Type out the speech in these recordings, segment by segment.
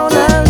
好的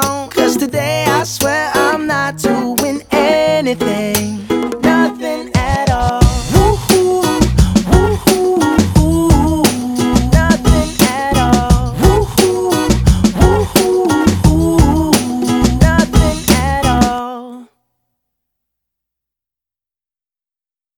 Cause today I swear I'm not doing anything.